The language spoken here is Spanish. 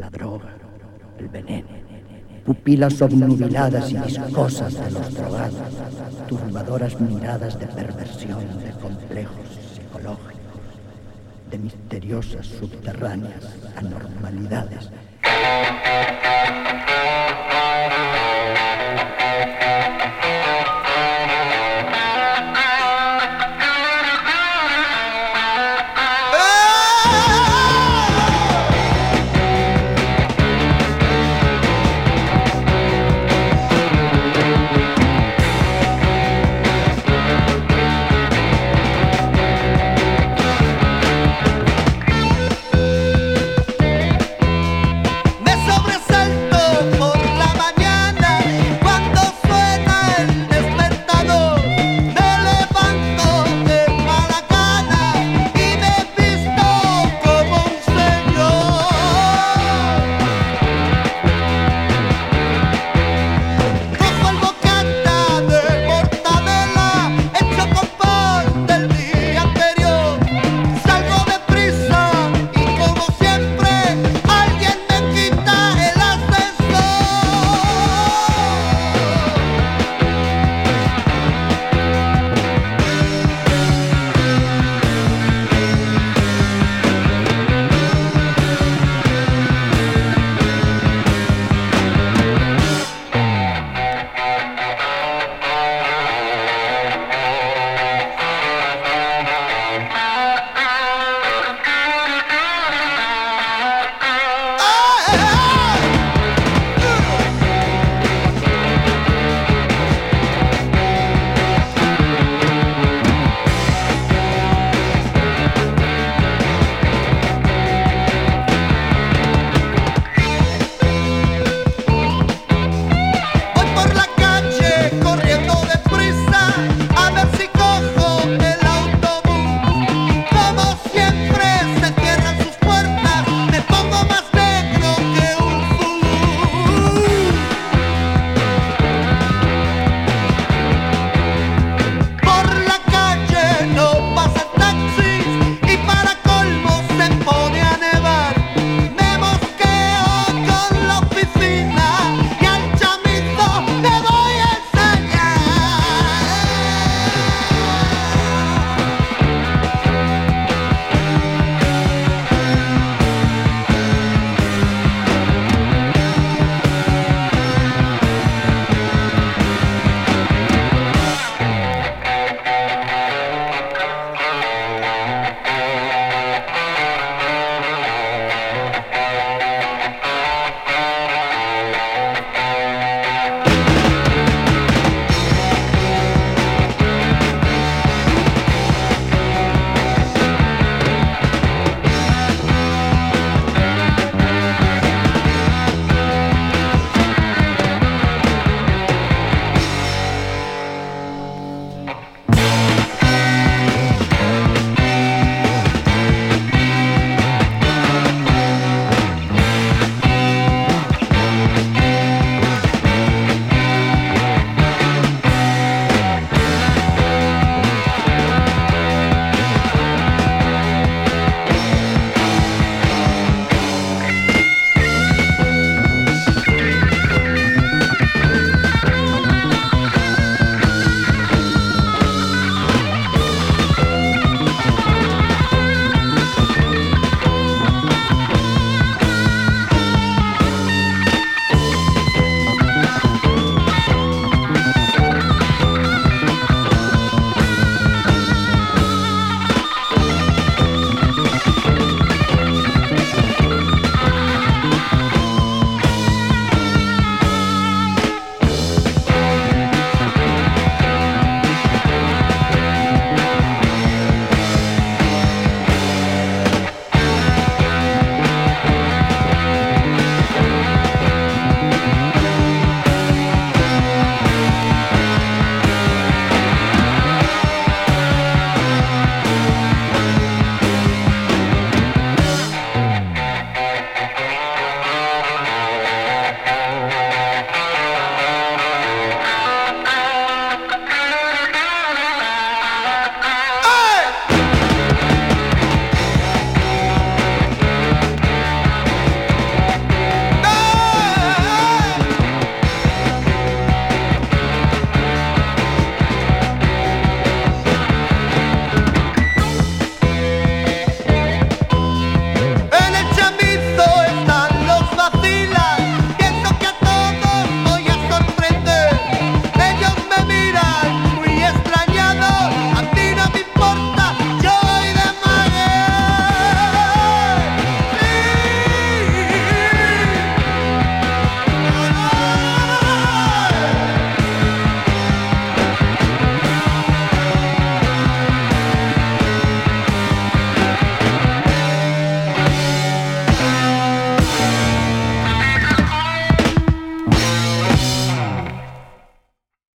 la droga, el veneno, pupilas obnubiladas y viscosas de los drogados, turbadoras miradas de perversión, de complejos psicológicos, de misteriosas subterráneas anormalidades.